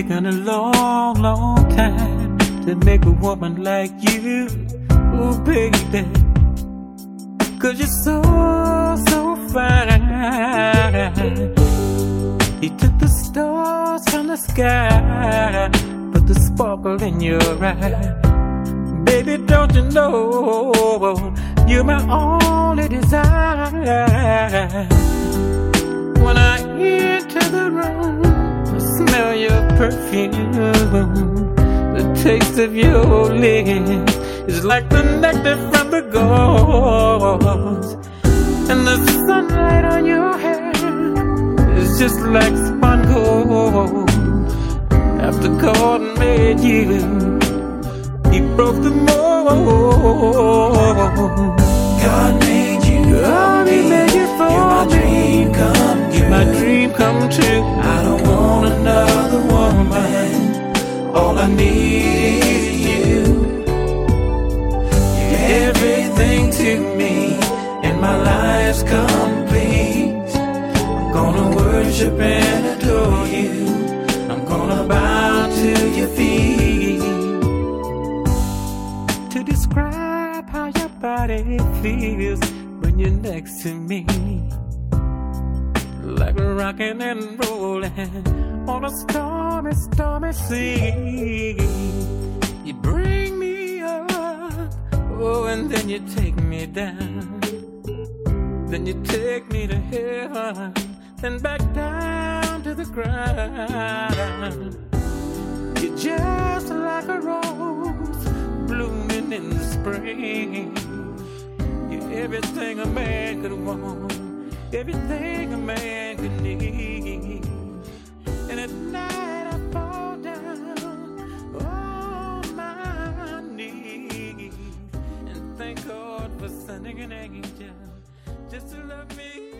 long long time to make a woman like you, ooh baby. Cause you're so, so fine. He took the stars from the sky, put the sparkle in your eye. Baby, don't you know you're my only desire? When I enter the room, perfume. The taste of your lips is like the nectar from the gods, and the sunlight on your hair is just like spun gold. After God made you, He broke the mold. God I need you. You're everything to me, and my life's complete. I'm gonna worship and adore you. I'm gonna bow to your feet. to describe how your body feels when you're next to me. Like rocking and rolling on a stormy, stormy sea. You bring me up, oh, and then you take me down. Then you take me to heaven, then back down to the ground. You're just like a rose blooming in the spring. You're everything a man could want, everything a man could need. And at night I fall down on my knees and thank God for sending an angel just to love me.